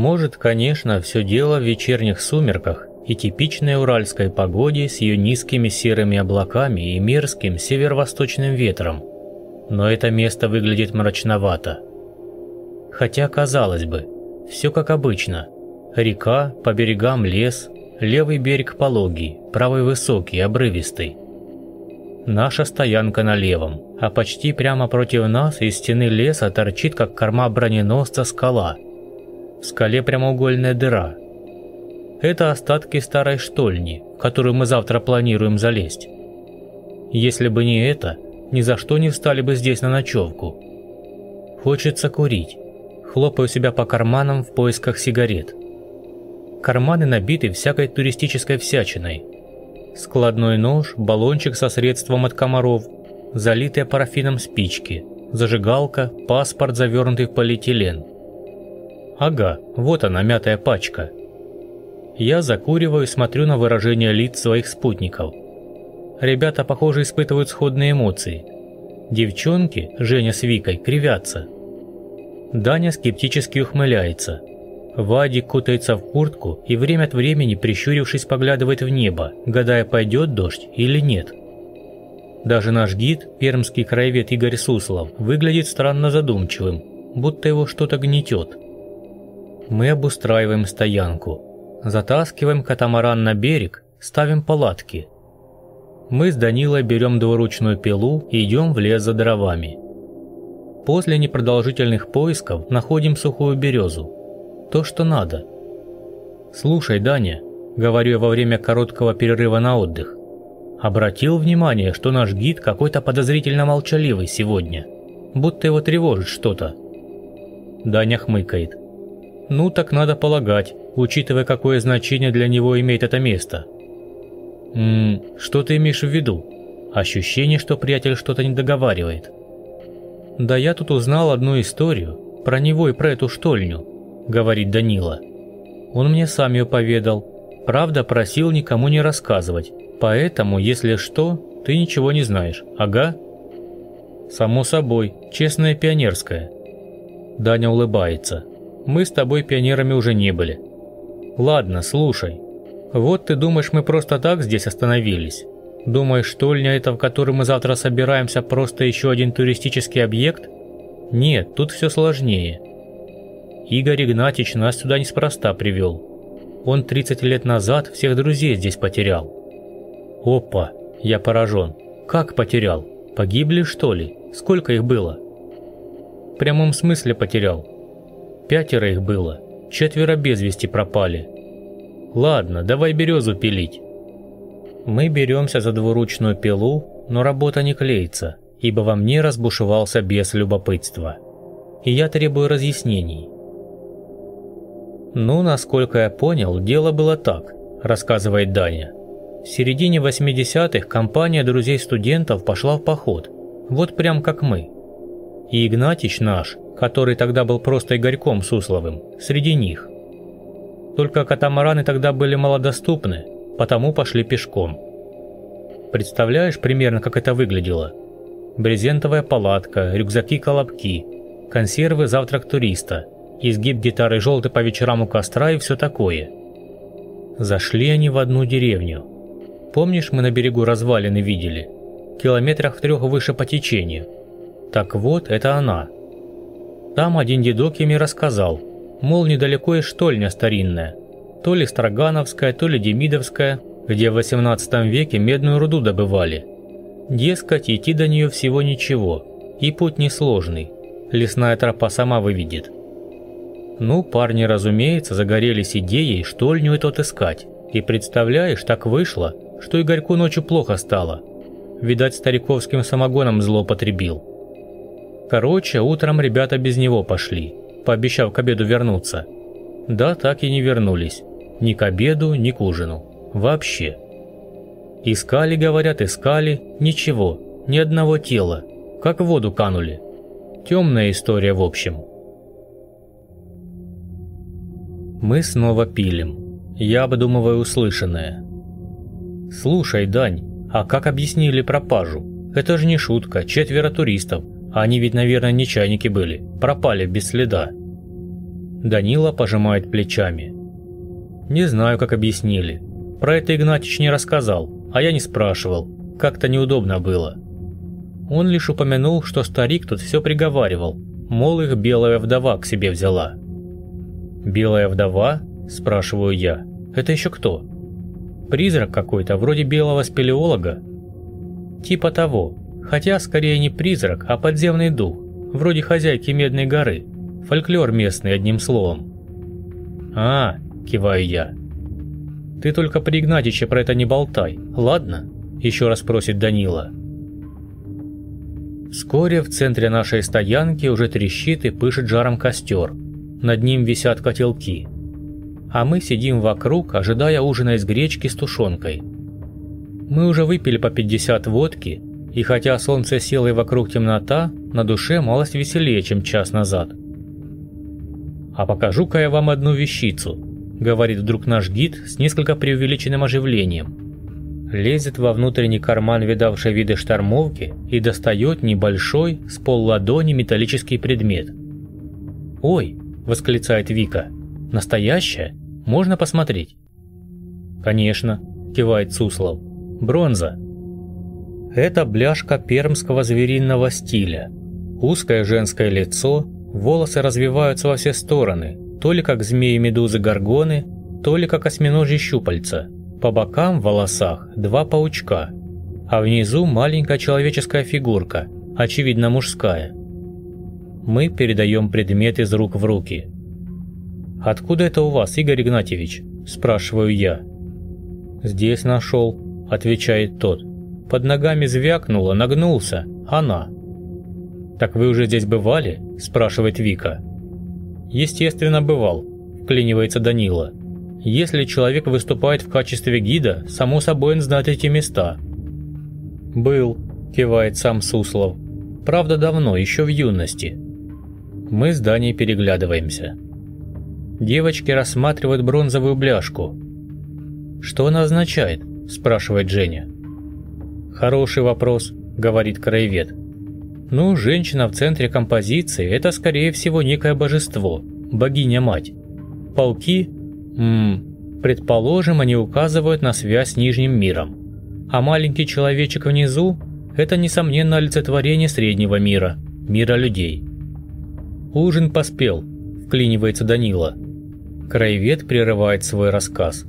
Может, конечно, все дело в вечерних сумерках и типичной уральской погоде с ее низкими серыми облаками и мерзким северо-восточным ветром. Но это место выглядит мрачновато. Хотя, казалось бы, все как обычно. Река, по берегам лес, левый берег пологий, правый высокий, обрывистый. Наша стоянка на левом, а почти прямо против нас из стены леса торчит, как корма броненосца, скала. В скале прямоугольная дыра. Это остатки старой штольни, в которую мы завтра планируем залезть. Если бы не это, ни за что не встали бы здесь на ночевку. Хочется курить. Хлопаю себя по карманам в поисках сигарет. Карманы набиты всякой туристической всячиной – складной нож, баллончик со средством от комаров, залитые парафином спички, зажигалка, паспорт, завернутый в полиэтилен. Ага, вот она, мятая пачка. Я закуриваю и смотрю на выражение лиц своих спутников. Ребята, похоже, испытывают сходные эмоции. Девчонки, Женя с Викой, кривятся. Даня скептически ухмыляется – Вадик кутается в куртку и время от времени, прищурившись, поглядывает в небо, гадая, пойдет дождь или нет. Даже наш гид, пермский краевед Игорь Суслов, выглядит странно задумчивым, будто его что-то гнетет. Мы обустраиваем стоянку, затаскиваем катамаран на берег, ставим палатки. Мы с Данилой берем двуручную пилу и идем в лес за дровами. После непродолжительных поисков находим сухую березу, то, что надо. «Слушай, Даня», – говорю во время короткого перерыва на отдых, обратил внимание, что наш гид какой-то подозрительно молчаливый сегодня, будто его тревожит что-то. Даня хмыкает. «Ну, так надо полагать, учитывая, какое значение для него имеет это место». «Ммм, что ты имеешь в виду? Ощущение, что приятель что-то не договаривает». «Да я тут узнал одну историю про него и про эту штольню говорит Данила. Он мне сам ее поведал. Правда, просил никому не рассказывать. Поэтому, если что, ты ничего не знаешь. Ага? Само собой, честная пионерская. Даня улыбается. Мы с тобой пионерами уже не были. Ладно, слушай. Вот ты думаешь, мы просто так здесь остановились? Думаешь, штольня это, в которой мы завтра собираемся, просто еще один туристический объект? Нет, тут все сложнее. Игорь Игнатьич нас сюда неспроста привел. Он 30 лет назад всех друзей здесь потерял. Опа, я поражен. Как потерял? Погибли, что ли? Сколько их было? В прямом смысле потерял. Пятеро их было, четверо без вести пропали. Ладно, давай березу пилить. Мы беремся за двуручную пилу, но работа не клеится, ибо во мне разбушевался без любопытства. И я требую разъяснений. «Ну, насколько я понял, дело было так», – рассказывает Даня. В середине 80-х компания друзей студентов пошла в поход, вот прям как мы. И Игнатич наш, который тогда был просто Игорьком Сусловым, среди них. Только катамараны тогда были малодоступны, потому пошли пешком. Представляешь примерно, как это выглядело? Брезентовая палатка, рюкзаки-колобки, консервы «Завтрак туриста», изгиб гитары желтый по вечерам у костра и все такое. Зашли они в одну деревню. Помнишь, мы на берегу развалины видели? Километрах в трех выше по течению. Так вот, это она. Там один дедок ими рассказал, мол, недалеко и штольня старинная. То ли Строгановская, то ли Демидовская, где в 18 веке медную руду добывали. Дескать, идти до нее всего ничего, и путь несложный. Лесная тропа сама выведет. Ну, парни, разумеется, загорелись идеей штольню этот искать. И представляешь, так вышло, что Игорьку ночью плохо стало. Видать, стариковским самогоном злоупотребил. Короче, утром ребята без него пошли, пообещав к обеду вернуться. Да, так и не вернулись. Ни к обеду, ни к ужину. Вообще. Искали, говорят, искали. Ничего. Ни одного тела. Как в воду канули. Темная история в общем. Мы снова пилим. Я обдумываю услышанное. «Слушай, Дань, а как объяснили пропажу? Это же не шутка, четверо туристов. Они ведь, наверное, не чайники были. Пропали без следа». Данила пожимает плечами. Не знаю, как объяснили. Про это Игнатьич не рассказал, а я не спрашивал. Как-то неудобно было. Он лишь упомянул, что старик тут все приговаривал, мол, их белая вдова к себе взяла. «Белая вдова?» – спрашиваю я. «Это еще кто?» «Призрак какой-то, вроде белого спелеолога?» «Типа того. Хотя, скорее не призрак, а подземный дух, вроде хозяйки Медной горы. Фольклор местный, одним словом». «А, – киваю я. «Ты только при Игнатиче про это не болтай, ладно?» – еще раз просит Данила. Вскоре в центре нашей стоянки уже трещит и пышет жаром костер. Над ним висят котелки. А мы сидим вокруг, ожидая ужина из гречки с тушенкой. Мы уже выпили по 50 водки, и хотя солнце село и вокруг темнота, на душе малость веселее, чем час назад. «А покажу-ка я вам одну вещицу», говорит вдруг наш гид с несколько преувеличенным оживлением. Лезет во внутренний карман видавшей виды штормовки и достает небольшой, с полладони металлический предмет. «Ой!» – восклицает Вика. «Настоящая? Можно посмотреть?» «Конечно», – кивает Суслов. «Бронза». Это бляшка пермского звериного стиля. Узкое женское лицо, волосы развиваются во все стороны, то ли как змеи-медузы-горгоны, то ли как осьминожьи щупальца. По бокам в волосах два паучка, а внизу маленькая человеческая фигурка, очевидно мужская. Мы передаем предмет из рук в руки. «Откуда это у вас, Игорь Игнатьевич?» – спрашиваю я. «Здесь нашел», – отвечает тот. Под ногами звякнуло, нагнулся. Она. «Так вы уже здесь бывали?» – спрашивает Вика. Естественно, бывал, вклинивается Данила. Если человек выступает в качестве гида, само собой он знает эти места. Был, кивает сам Суслов. Правда, давно, еще в юности. Мы с Даней переглядываемся. Девочки рассматривают бронзовую бляшку. «Что она означает?» – спрашивает Женя. «Хороший вопрос», – говорит краевед. Ну, женщина в центре композиции – это, скорее всего, некое божество, богиня-мать. Пауки? Ммм, предположим, они указывают на связь с Нижним миром. А маленький человечек внизу – это, несомненно, олицетворение среднего мира, мира людей. Ужин поспел, вклинивается Данила. Краевед прерывает свой рассказ.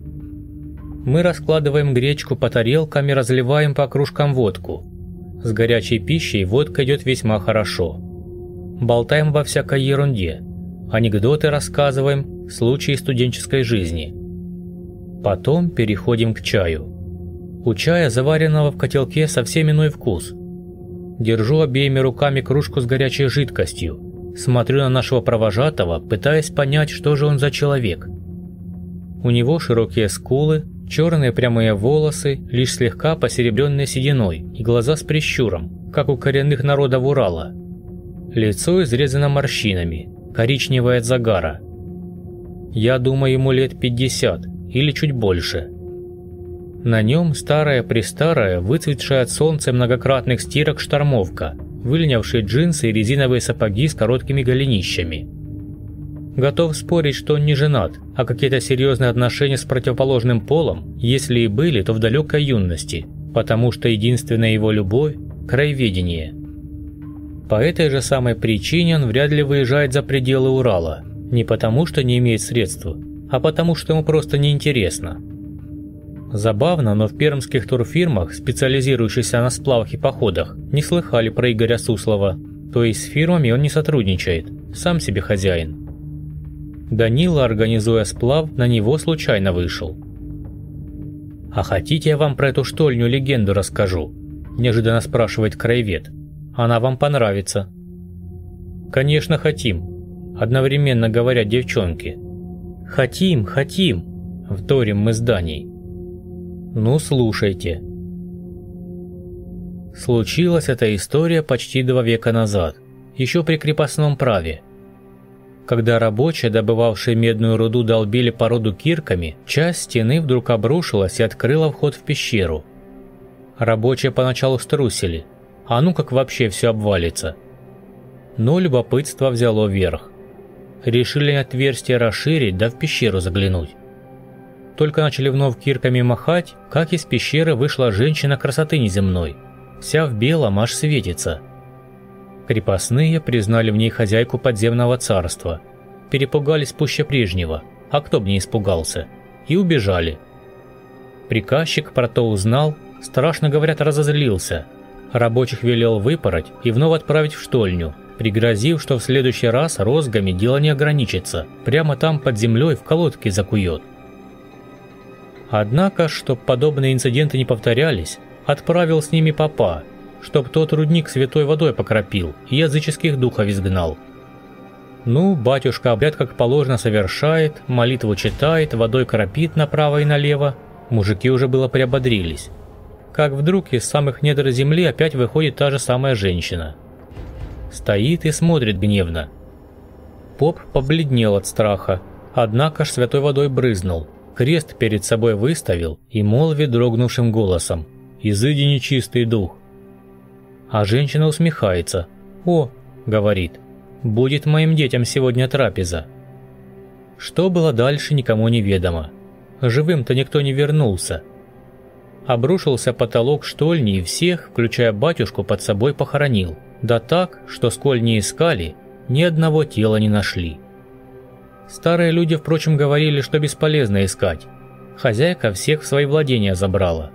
Мы раскладываем гречку по тарелкам и разливаем по кружкам водку – с горячей пищей водка идет весьма хорошо. Болтаем во всякой ерунде. Анекдоты рассказываем, случаи студенческой жизни. Потом переходим к чаю. У чая, заваренного в котелке, совсем иной вкус. Держу обеими руками кружку с горячей жидкостью. Смотрю на нашего провожатого, пытаясь понять, что же он за человек. У него широкие скулы, Черные прямые волосы, лишь слегка посеребренные сединой, и глаза с прищуром, как у коренных народов Урала. Лицо изрезано морщинами, коричневое от загара. Я думаю, ему лет 50 или чуть больше. На нем старая-престарая, выцветшая от солнца многократных стирок штормовка, выльнявшие джинсы и резиновые сапоги с короткими голенищами – Готов спорить, что он не женат, а какие-то серьезные отношения с противоположным полом, если и были, то в далекой юности, потому что единственная его любовь – краеведение. По этой же самой причине он вряд ли выезжает за пределы Урала, не потому что не имеет средств, а потому что ему просто неинтересно. Забавно, но в пермских турфирмах, специализирующихся на сплавах и походах, не слыхали про Игоря Суслова, то есть с фирмами он не сотрудничает, сам себе хозяин. Данила, организуя сплав, на него случайно вышел. «А хотите, я вам про эту штольню легенду расскажу?» – неожиданно спрашивает краевед. «Она вам понравится». «Конечно, хотим», – одновременно говорят девчонки. «Хотим, хотим», – вторим мы с Даней. «Ну, слушайте». Случилась эта история почти два века назад, еще при крепостном праве – когда рабочие, добывавшие медную руду, долбили породу кирками, часть стены вдруг обрушилась и открыла вход в пещеру. Рабочие поначалу струсили. А ну как вообще все обвалится? Но любопытство взяло верх. решили отверстие расширить да в пещеру заглянуть. Только начали вновь кирками махать, как из пещеры вышла женщина красоты неземной. Вся в белом аж светится. Крепостные признали в ней хозяйку подземного царства. Перепугались пуще прежнего, а кто бы не испугался, и убежали. Приказчик про то узнал, страшно говорят, разозлился. Рабочих велел выпороть и вновь отправить в штольню, пригрозив, что в следующий раз розгами дело не ограничится, прямо там под землей в колодке закует. Однако, чтоб подобные инциденты не повторялись, отправил с ними папа, чтоб тот рудник святой водой покропил и языческих духов изгнал. Ну, батюшка обряд как положено совершает, молитву читает, водой кропит направо и налево. Мужики уже было приободрились. Как вдруг из самых недр земли опять выходит та же самая женщина. Стоит и смотрит гневно. Поп побледнел от страха, однако ж святой водой брызнул – крест перед собой выставил и молвит дрогнувшим голосом «Изыди нечистый дух». А женщина усмехается «О», — говорит, — «будет моим детям сегодня трапеза». Что было дальше, никому не ведомо. Живым-то никто не вернулся. Обрушился потолок штольни и всех, включая батюшку, под собой похоронил. Да так, что сколь не искали, ни одного тела не нашли. Старые люди, впрочем, говорили, что бесполезно искать. Хозяйка всех в свои владения забрала.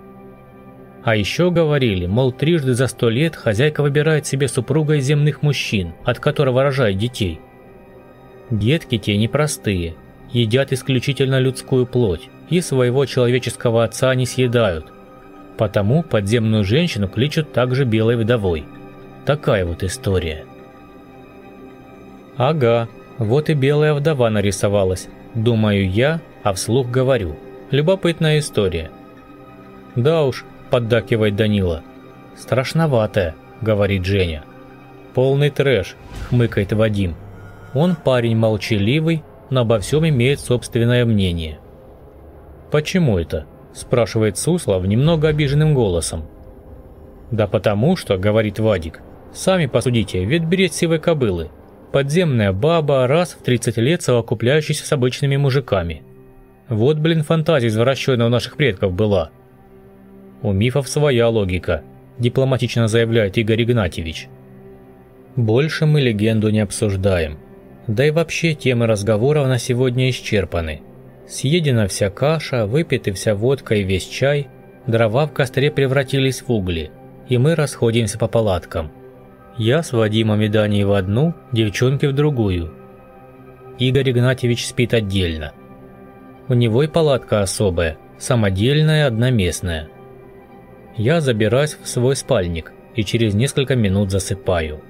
А еще говорили, мол, трижды за сто лет хозяйка выбирает себе супруга из земных мужчин, от которого рожает детей. Детки те непростые, едят исключительно людскую плоть и своего человеческого отца не съедают. Потому подземную женщину кличут также белой вдовой. Такая вот история. Ага, вот и белая вдова нарисовалась. Думаю я, а вслух говорю. Любопытная история. Да уж, поддакивает Данила. Страшноватая, говорит Женя. Полный трэш, хмыкает Вадим. Он парень молчаливый, но обо всем имеет собственное мнение. «Почему это?» – спрашивает Суслов немного обиженным голосом. «Да потому что», – говорит Вадик, – «сами посудите, ведь берет сивой кобылы, Подземная баба, раз в 30 лет совокупляющаяся с обычными мужиками. Вот, блин, фантазия извращенная у наших предков была. У мифов своя логика, дипломатично заявляет Игорь Игнатьевич. Больше мы легенду не обсуждаем. Да и вообще темы разговоров на сегодня исчерпаны. Съедена вся каша, выпиты вся водка и весь чай, дрова в костре превратились в угли, и мы расходимся по палаткам. Я с Вадимом и Даней в одну, девчонки в другую. Игорь Игнатьевич спит отдельно. У него и палатка особая, самодельная, одноместная. Я забираюсь в свой спальник и через несколько минут засыпаю.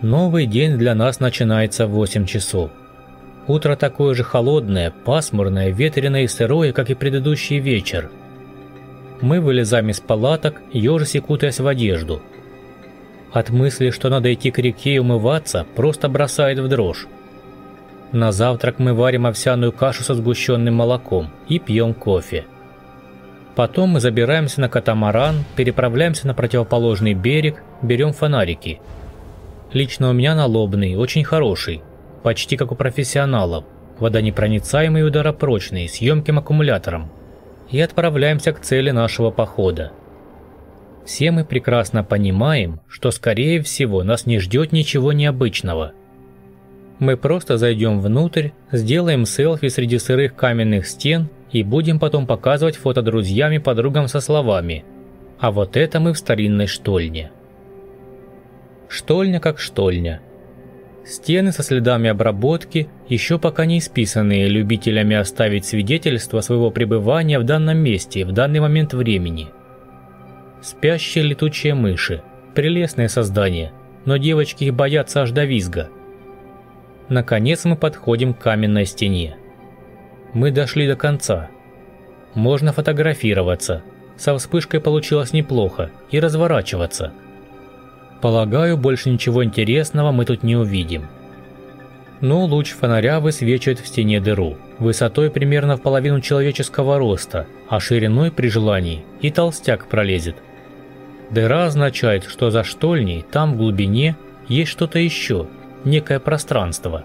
Новый день для нас начинается в 8 часов. Утро такое же холодное, пасмурное, ветреное и сырое, как и предыдущий вечер. Мы вылезаем из палаток, ежась и кутаясь в одежду – от мысли, что надо идти к реке и умываться, просто бросает в дрожь. На завтрак мы варим овсяную кашу со сгущенным молоком и пьем кофе. Потом мы забираемся на катамаран, переправляемся на противоположный берег, берем фонарики. Лично у меня налобный, очень хороший, почти как у профессионалов, водонепроницаемый и ударопрочный, с емким аккумулятором. И отправляемся к цели нашего похода. Все мы прекрасно понимаем, что скорее всего нас не ждет ничего необычного. Мы просто зайдем внутрь, сделаем селфи среди сырых каменных стен и будем потом показывать фото друзьям и подругам со словами «А вот это мы в старинной штольне». Штольня как штольня. Стены со следами обработки, еще пока не исписанные любителями оставить свидетельство своего пребывания в данном месте в данный момент времени – Спящие летучие мыши. Прелестные создания, но девочки их боятся аж до визга. Наконец мы подходим к каменной стене. Мы дошли до конца. Можно фотографироваться. Со вспышкой получилось неплохо. И разворачиваться. Полагаю, больше ничего интересного мы тут не увидим. Но луч фонаря высвечивает в стене дыру, высотой примерно в половину человеческого роста, а шириной при желании и толстяк пролезет – Дыра означает, что за штольней, там в глубине, есть что-то еще, некое пространство.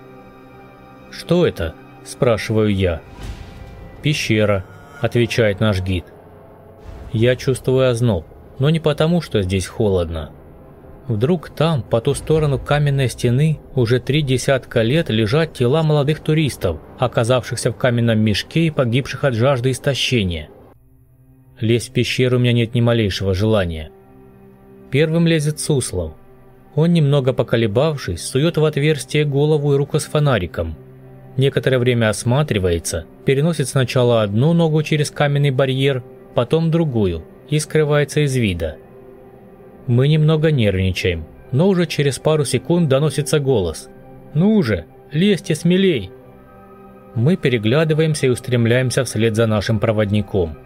«Что это?» – спрашиваю я. «Пещера», – отвечает наш гид. Я чувствую озноб, но не потому, что здесь холодно. Вдруг там, по ту сторону каменной стены, уже три десятка лет лежат тела молодых туристов, оказавшихся в каменном мешке и погибших от жажды истощения. Лезть в пещеру у меня нет ни малейшего желания. Первым лезет Суслов. Он, немного поколебавшись, сует в отверстие голову и руку с фонариком. Некоторое время осматривается, переносит сначала одну ногу через каменный барьер, потом другую и скрывается из вида – мы немного нервничаем, но уже через пару секунд доносится голос. «Ну уже, лезьте смелей!» Мы переглядываемся и устремляемся вслед за нашим проводником.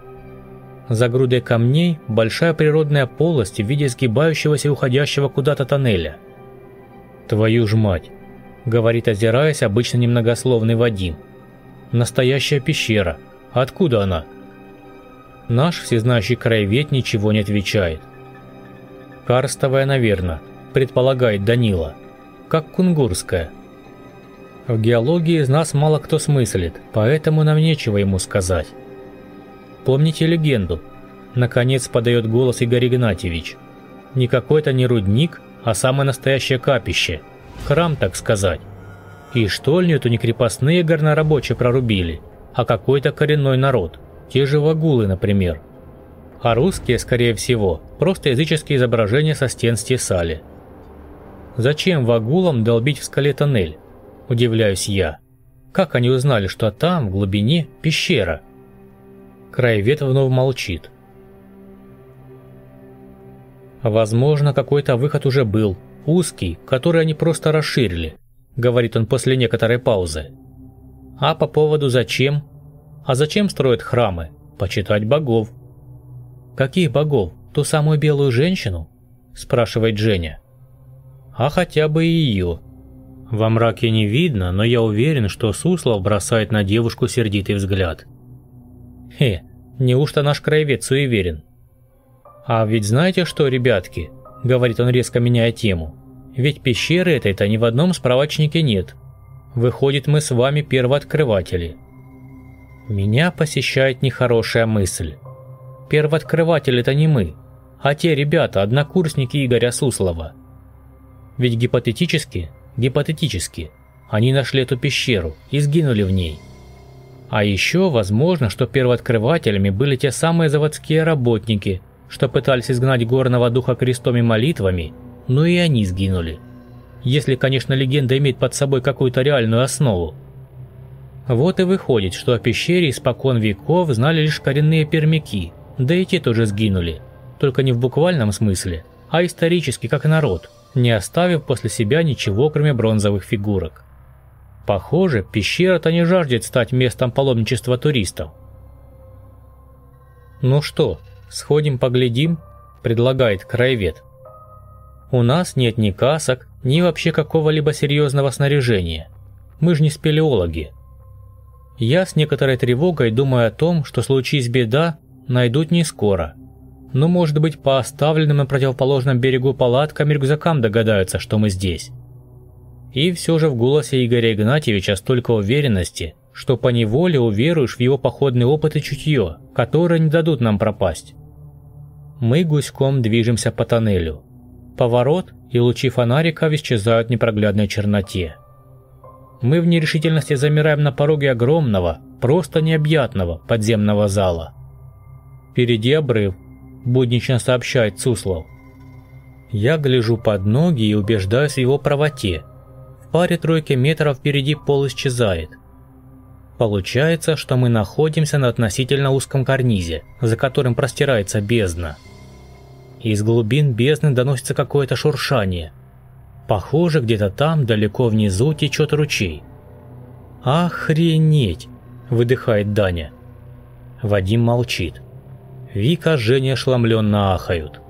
За грудой камней большая природная полость в виде сгибающегося и уходящего куда-то тоннеля. «Твою ж мать!» – говорит, озираясь, обычно немногословный Вадим. «Настоящая пещера. Откуда она?» Наш всезнающий краевед ничего не отвечает. Карстовая, наверное, предполагает Данила. Как кунгурская. В геологии из нас мало кто смыслит, поэтому нам нечего ему сказать. Помните легенду? Наконец подает голос Игорь Игнатьевич. Не какой-то не рудник, а самое настоящее капище. Храм, так сказать. И штольню эту не крепостные горнорабочие прорубили, а какой-то коренной народ. Те же вагулы, например а русские, скорее всего, просто языческие изображения со стен стесали. Зачем вагулам долбить в скале тоннель? Удивляюсь я. Как они узнали, что там, в глубине, пещера? Краевед вновь молчит. Возможно, какой-то выход уже был, узкий, который они просто расширили, говорит он после некоторой паузы. А по поводу зачем? А зачем строят храмы? Почитать богов. «Каких богов? Ту самую белую женщину?» – спрашивает Женя. «А хотя бы и ее». Во мраке не видно, но я уверен, что Суслов бросает на девушку сердитый взгляд. «Хе, неужто наш краевед суеверен?» «А ведь знаете что, ребятки?» – говорит он, резко меняя тему. «Ведь пещеры этой-то ни в одном справочнике нет. Выходит, мы с вами первооткрыватели». Меня посещает нехорошая мысль. Первооткрыватель это не мы, а те ребята, однокурсники Игоря Суслова. Ведь гипотетически, гипотетически, они нашли эту пещеру и сгинули в ней. А еще возможно, что первооткрывателями были те самые заводские работники, что пытались изгнать горного духа крестом и молитвами, но и они сгинули. Если, конечно, легенда имеет под собой какую-то реальную основу. Вот и выходит, что о пещере испокон веков знали лишь коренные пермяки – да и те тоже сгинули, только не в буквальном смысле, а исторически как народ, не оставив после себя ничего, кроме бронзовых фигурок. Похоже, пещера-то не жаждет стать местом паломничества туристов. «Ну что, сходим поглядим?» – предлагает краевед. «У нас нет ни касок, ни вообще какого-либо серьезного снаряжения. Мы же не спелеологи». Я с некоторой тревогой думаю о том, что случись беда, найдут не скоро. Но, может быть, по оставленным на противоположном берегу палаткам и рюкзакам догадаются, что мы здесь. И все же в голосе Игоря Игнатьевича столько уверенности, что поневоле уверуешь в его походный опыт и чутье, которые не дадут нам пропасть. Мы гуськом движемся по тоннелю. Поворот, и лучи фонарика исчезают в непроглядной черноте. Мы в нерешительности замираем на пороге огромного, просто необъятного подземного зала – Впереди обрыв, буднично сообщает Суслов. Я гляжу под ноги и убеждаюсь в его правоте. В паре тройки метров впереди пол исчезает. Получается, что мы находимся на относительно узком карнизе, за которым простирается бездна. Из глубин бездны доносится какое-то шуршание. Похоже, где-то там, далеко внизу, течет ручей. «Охренеть!» – выдыхает Даня. Вадим молчит. Вика, Женя ошеломленно ахают.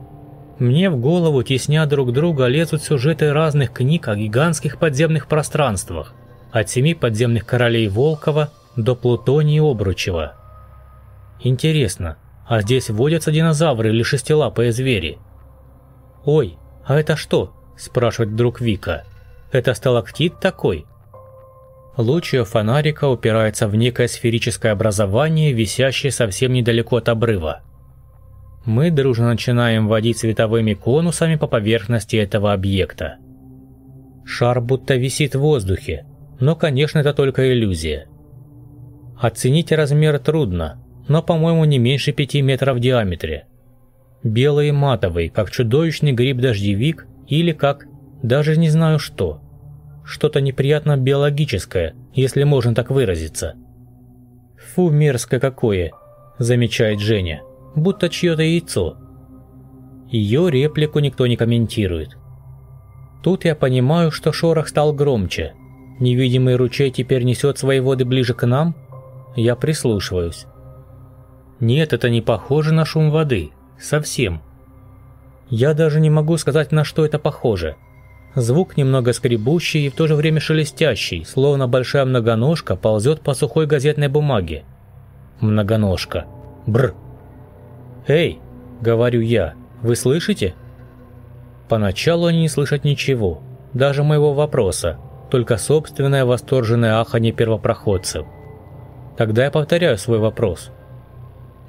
Мне в голову, тесня друг друга, лезут сюжеты разных книг о гигантских подземных пространствах, от семи подземных королей Волкова до Плутония Обручева. Интересно, а здесь водятся динозавры или шестилапые звери? «Ой, а это что?» – спрашивает вдруг Вика. «Это сталактит такой?» Луч ее фонарика упирается в некое сферическое образование, висящее совсем недалеко от обрыва. Мы дружно начинаем водить световыми конусами по поверхности этого объекта. Шар будто висит в воздухе, но, конечно, это только иллюзия. Оценить размер трудно, но, по-моему, не меньше пяти метров в диаметре. Белый и матовый, как чудовищный гриб-дождевик или как, даже не знаю что. Что-то неприятно биологическое, если можно так выразиться. «Фу, мерзкое какое!» – замечает Женя будто чье-то яйцо. Ее реплику никто не комментирует. Тут я понимаю, что шорох стал громче. Невидимый ручей теперь несет свои воды ближе к нам. Я прислушиваюсь. Нет, это не похоже на шум воды. Совсем. Я даже не могу сказать, на что это похоже. Звук немного скребущий и в то же время шелестящий, словно большая многоножка ползет по сухой газетной бумаге. Многоножка. Бр. «Эй!» – говорю я. «Вы слышите?» Поначалу они не слышат ничего, даже моего вопроса, только собственное восторженное аханье первопроходцев. Тогда я повторяю свой вопрос.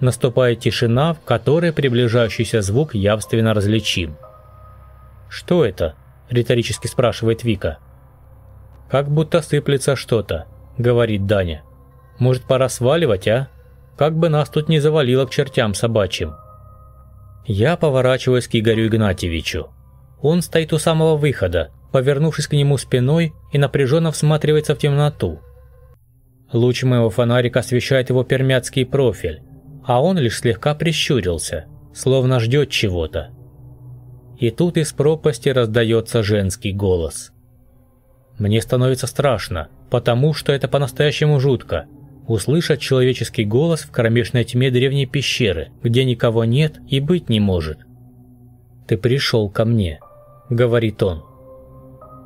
Наступает тишина, в которой приближающийся звук явственно различим. «Что это?» – риторически спрашивает Вика. «Как будто сыплется что-то», – говорит Даня. «Может, пора сваливать, а?» как бы нас тут не завалило к чертям собачьим. Я поворачиваюсь к Игорю Игнатьевичу. Он стоит у самого выхода, повернувшись к нему спиной и напряженно всматривается в темноту. Луч моего фонарика освещает его пермяцкий профиль, а он лишь слегка прищурился, словно ждет чего-то. И тут из пропасти раздается женский голос. Мне становится страшно, потому что это по-настоящему жутко – услышать человеческий голос в кромешной тьме древней пещеры, где никого нет и быть не может. «Ты пришел ко мне», — говорит он.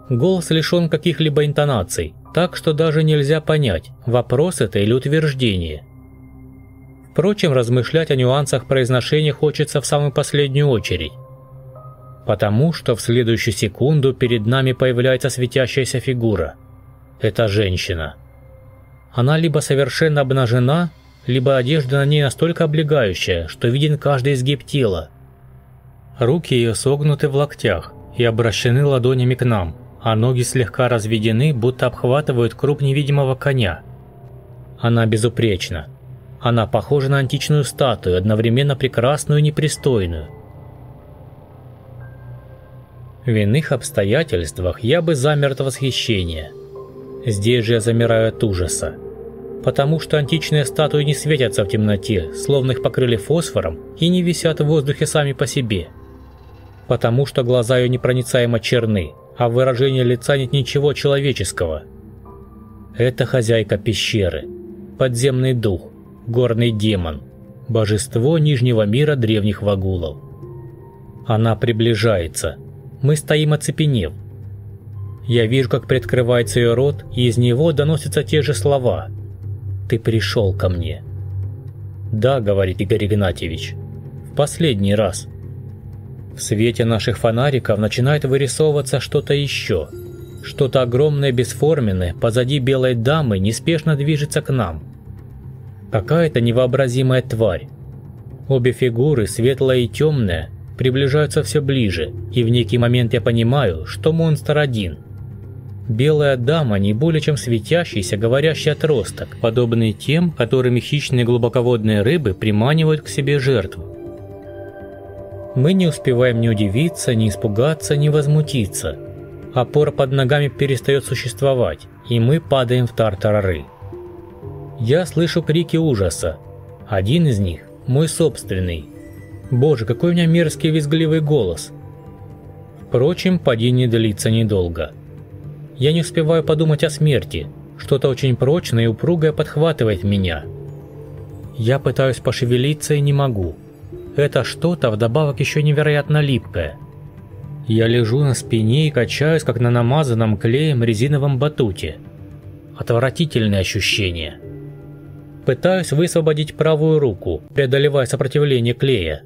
Голос лишен каких-либо интонаций, так что даже нельзя понять, вопрос это или утверждение. Впрочем, размышлять о нюансах произношения хочется в самую последнюю очередь. Потому что в следующую секунду перед нами появляется светящаяся фигура. Это женщина. Она либо совершенно обнажена, либо одежда на ней настолько облегающая, что виден каждый изгиб тела. Руки ее согнуты в локтях и обращены ладонями к нам, а ноги слегка разведены, будто обхватывают круп невидимого коня. Она безупречна. Она похожа на античную статую, одновременно прекрасную и непристойную. В иных обстоятельствах я бы замер от восхищения. Здесь же я замираю от ужаса потому что античные статуи не светятся в темноте, словно их покрыли фосфором, и не висят в воздухе сами по себе. Потому что глаза ее непроницаемо черны, а в выражении лица нет ничего человеческого. Это хозяйка пещеры, подземный дух, горный демон, божество Нижнего мира древних вагулов. Она приближается. Мы стоим оцепенев. Я вижу, как приоткрывается ее рот, и из него доносятся те же слова – ты пришел ко мне». «Да», — говорит Игорь Игнатьевич, — «в последний раз». В свете наших фонариков начинает вырисовываться что-то еще. Что-то огромное бесформенное позади белой дамы неспешно движется к нам. Какая-то невообразимая тварь. Обе фигуры, светлая и темная, приближаются все ближе, и в некий момент я понимаю, что монстр один — Белая дама не более чем светящийся говорящий отросток, подобный тем, которыми хищные глубоководные рыбы приманивают к себе жертву. Мы не успеваем ни удивиться, ни испугаться, ни возмутиться. Опора под ногами перестает существовать, и мы падаем в тартарары. Я слышу крики ужаса. Один из них – мой собственный. Боже, какой у меня мерзкий визгливый голос. Впрочем, падение длится недолго. Я не успеваю подумать о смерти. Что-то очень прочное и упругое подхватывает меня. Я пытаюсь пошевелиться и не могу. Это что-то вдобавок еще невероятно липкое. Я лежу на спине и качаюсь, как на намазанном клеем резиновом батуте. Отвратительное ощущение. Пытаюсь высвободить правую руку, преодолевая сопротивление клея.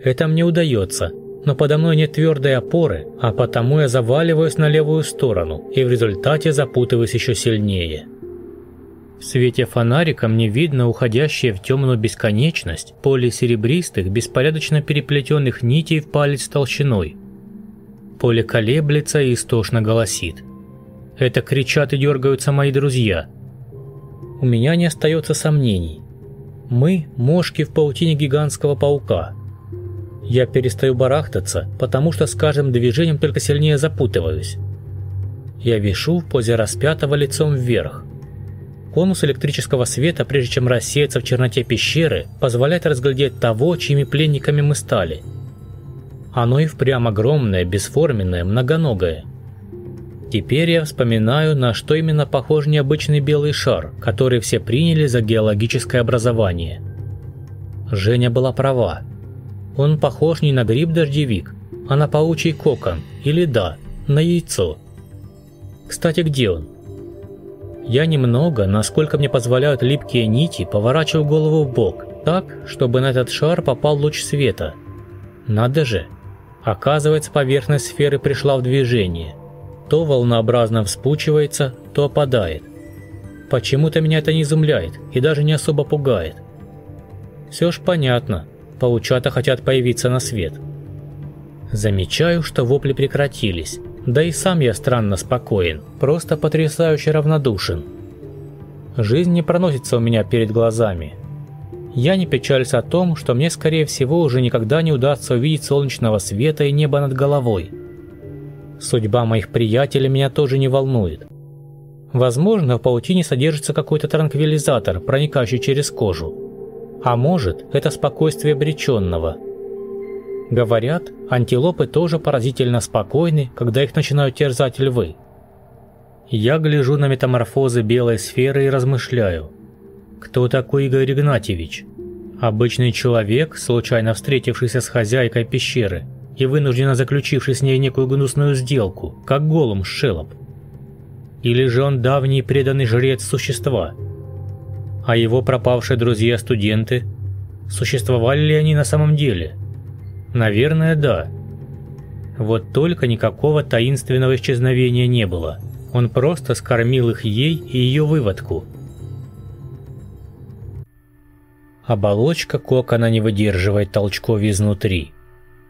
Это мне удается, но подо мной нет твердой опоры, а потому я заваливаюсь на левую сторону и в результате запутываюсь еще сильнее. В свете фонарика мне видно уходящее в темную бесконечность поле серебристых, беспорядочно переплетенных нитей в палец толщиной. Поле колеблется и истошно голосит. Это кричат и дергаются мои друзья. У меня не остается сомнений. Мы – мошки в паутине гигантского паука. Я перестаю барахтаться, потому что с каждым движением только сильнее запутываюсь. Я вишу в позе распятого лицом вверх. Конус электрического света, прежде чем рассеяться в черноте пещеры, позволяет разглядеть того, чьими пленниками мы стали. Оно и впрямь огромное, бесформенное, многоногое. Теперь я вспоминаю, на что именно похож необычный белый шар, который все приняли за геологическое образование. Женя была права. Он похож не на гриб-дождевик, а на паучий кокон, или да, на яйцо. Кстати, где он? Я немного, насколько мне позволяют липкие нити, поворачиваю голову в бок, так, чтобы на этот шар попал луч света. Надо же. Оказывается, поверхность сферы пришла в движение. То волнообразно вспучивается, то опадает. Почему-то меня это не изумляет и даже не особо пугает. Все ж понятно, паучата хотят появиться на свет. Замечаю, что вопли прекратились. Да и сам я странно спокоен, просто потрясающе равнодушен. Жизнь не проносится у меня перед глазами. Я не печалюсь о том, что мне, скорее всего, уже никогда не удастся увидеть солнечного света и небо над головой. Судьба моих приятелей меня тоже не волнует. Возможно, в паутине содержится какой-то транквилизатор, проникающий через кожу. А может, это спокойствие обреченного – Говорят, антилопы тоже поразительно спокойны, когда их начинают терзать львы. Я гляжу на метаморфозы белой сферы и размышляю. Кто такой Игорь Игнатьевич? Обычный человек, случайно встретившийся с хозяйкой пещеры и вынужденно заключивший с ней некую гнусную сделку, как голым шелоп. Или же он давний преданный жрец существа? А его пропавшие друзья-студенты? Существовали ли они на самом деле? Наверное, да. Вот только никакого таинственного исчезновения не было. Он просто скормил их ей и ее выводку. Оболочка кокона не выдерживает толчков изнутри.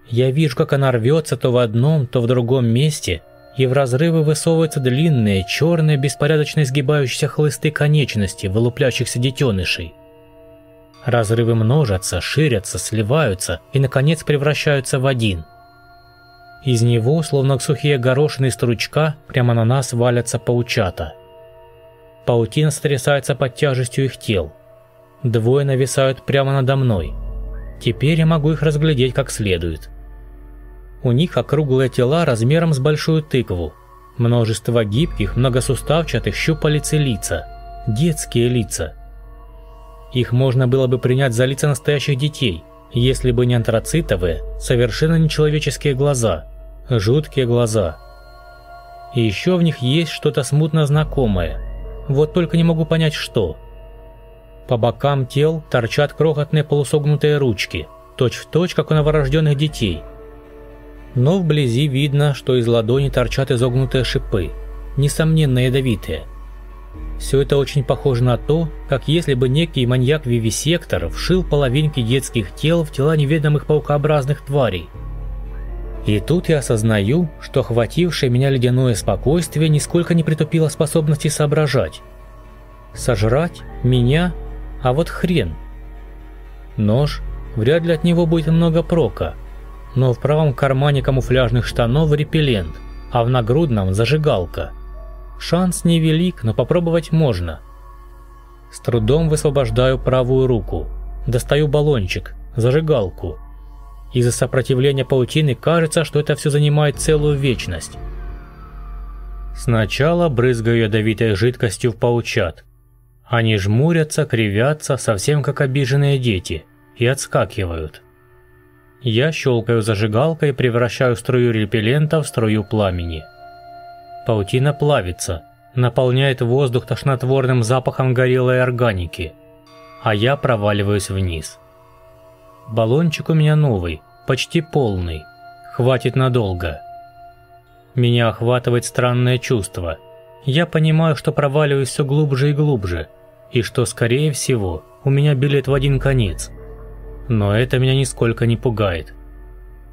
Я вижу, как она рвется то в одном, то в другом месте, и в разрывы высовываются длинные, черные, беспорядочно изгибающиеся хлысты конечности, вылупляющихся детенышей. Разрывы множатся, ширятся, сливаются и, наконец, превращаются в один. Из него, словно сухие горошины стручка, прямо на нас валятся паучата. Паутина сотрясается под тяжестью их тел. Двое нависают прямо надо мной. Теперь я могу их разглядеть как следует. У них округлые тела размером с большую тыкву. Множество гибких, многосуставчатых щупалец и лица. Детские лица – их можно было бы принять за лица настоящих детей, если бы не антрацитовые, совершенно нечеловеческие глаза, жуткие глаза. И еще в них есть что-то смутно знакомое, вот только не могу понять что. По бокам тел торчат крохотные полусогнутые ручки, точь-в-точь, точь, как у новорожденных детей. Но вблизи видно, что из ладони торчат изогнутые шипы, несомненно ядовитые. Все это очень похоже на то, как если бы некий маньяк-вивисектор вшил половинки детских тел в тела неведомых паукообразных тварей. И тут я осознаю, что охватившее меня ледяное спокойствие нисколько не притупило способности соображать. Сожрать? Меня? А вот хрен. Нож? Вряд ли от него будет много прока. Но в правом кармане камуфляжных штанов репеллент, а в нагрудном зажигалка – Шанс невелик, но попробовать можно. С трудом высвобождаю правую руку. Достаю баллончик, зажигалку. Из-за сопротивления паутины кажется, что это все занимает целую вечность. Сначала брызгаю ядовитой жидкостью в паучат. Они жмурятся, кривятся, совсем как обиженные дети, и отскакивают. Я щелкаю зажигалкой и превращаю струю репеллента в струю пламени. Паутина плавится, наполняет воздух тошнотворным запахом горелой органики, а я проваливаюсь вниз. Баллончик у меня новый, почти полный, Хватит надолго. Меня охватывает странное чувство. Я понимаю, что проваливаюсь все глубже и глубже, и что, скорее всего, у меня билет в один конец. Но это меня нисколько не пугает.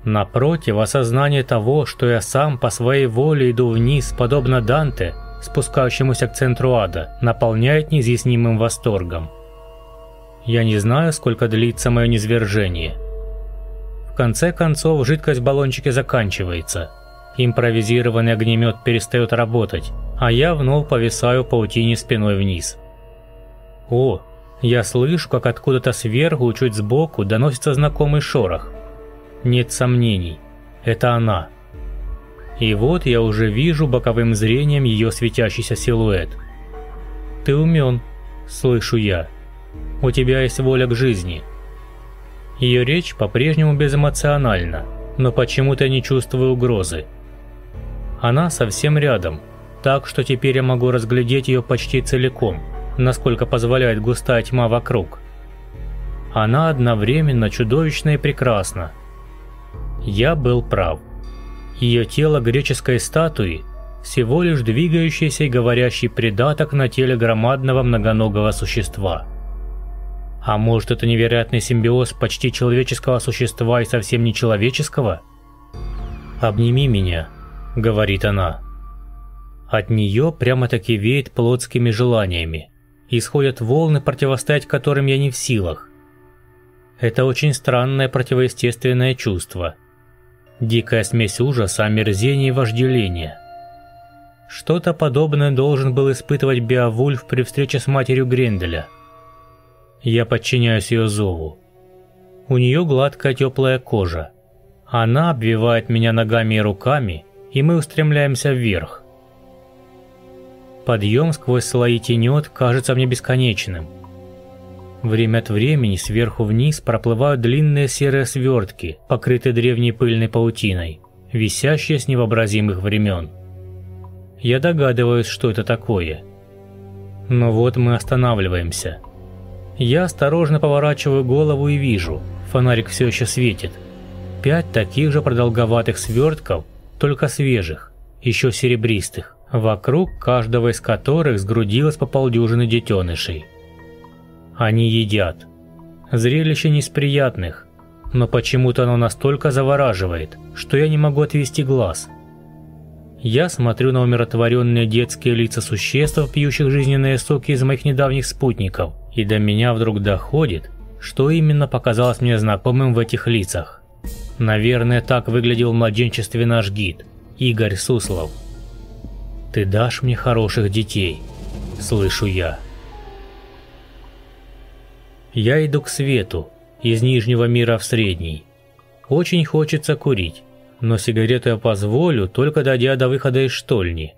Напротив, осознание того, что я сам по своей воле иду вниз, подобно Данте, спускающемуся к центру ада, наполняет неизъяснимым восторгом. Я не знаю, сколько длится мое низвержение. В конце концов, жидкость в баллончике заканчивается. Импровизированный огнемет перестает работать, а я вновь повисаю паутине спиной вниз. О, я слышу, как откуда-то сверху, чуть сбоку, доносится знакомый шорох. Нет сомнений, это она. И вот я уже вижу боковым зрением ее светящийся силуэт. «Ты умен», — слышу я. «У тебя есть воля к жизни». Ее речь по-прежнему безэмоциональна, но почему-то не чувствую угрозы. Она совсем рядом, так что теперь я могу разглядеть ее почти целиком, насколько позволяет густая тьма вокруг. Она одновременно чудовищна и прекрасна, я был прав. Ее тело греческой статуи – всего лишь двигающийся и говорящий придаток на теле громадного многоногого существа. А может это невероятный симбиоз почти человеческого существа и совсем нечеловеческого? «Обними меня», – говорит она. От нее прямо-таки веет плотскими желаниями. Исходят волны, противостоять которым я не в силах. Это очень странное противоестественное чувство – Дикая смесь ужаса, омерзения и вожделения. Что-то подобное должен был испытывать Беовульф при встрече с матерью Гренделя. Я подчиняюсь ее зову. У нее гладкая теплая кожа. Она обвивает меня ногами и руками, и мы устремляемся вверх. Подъем сквозь слои тенет кажется мне бесконечным. Время от времени сверху вниз проплывают длинные серые свертки, покрытые древней пыльной паутиной, висящие с невообразимых времен. Я догадываюсь, что это такое. Но вот мы останавливаемся. Я осторожно поворачиваю голову и вижу, фонарик все еще светит. Пять таких же продолговатых свертков, только свежих, еще серебристых, вокруг каждого из которых сгрудилось по полдюжины детенышей. Они едят. Зрелище не из приятных, но почему-то оно настолько завораживает, что я не могу отвести глаз. Я смотрю на умиротворенные детские лица существ, пьющих жизненные соки из моих недавних спутников, и до меня вдруг доходит, что именно показалось мне знакомым в этих лицах. Наверное, так выглядел в младенчестве наш гид, Игорь Суслов. «Ты дашь мне хороших детей», – слышу я. Я иду к свету, из Нижнего мира в Средний. Очень хочется курить, но сигарету я позволю, только дойдя до выхода из штольни.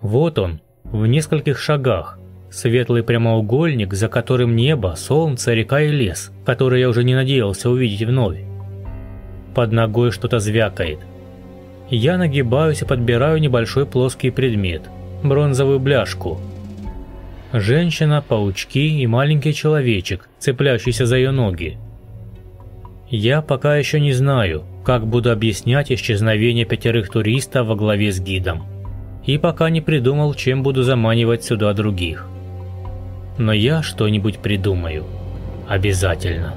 Вот он, в нескольких шагах, светлый прямоугольник, за которым небо, солнце, река и лес, который я уже не надеялся увидеть вновь. Под ногой что-то звякает. Я нагибаюсь и подбираю небольшой плоский предмет – бронзовую бляшку – Женщина, паучки и маленький человечек, цепляющийся за ее ноги. Я пока еще не знаю, как буду объяснять исчезновение пятерых туристов во главе с гидом. И пока не придумал, чем буду заманивать сюда других. Но я что-нибудь придумаю. Обязательно.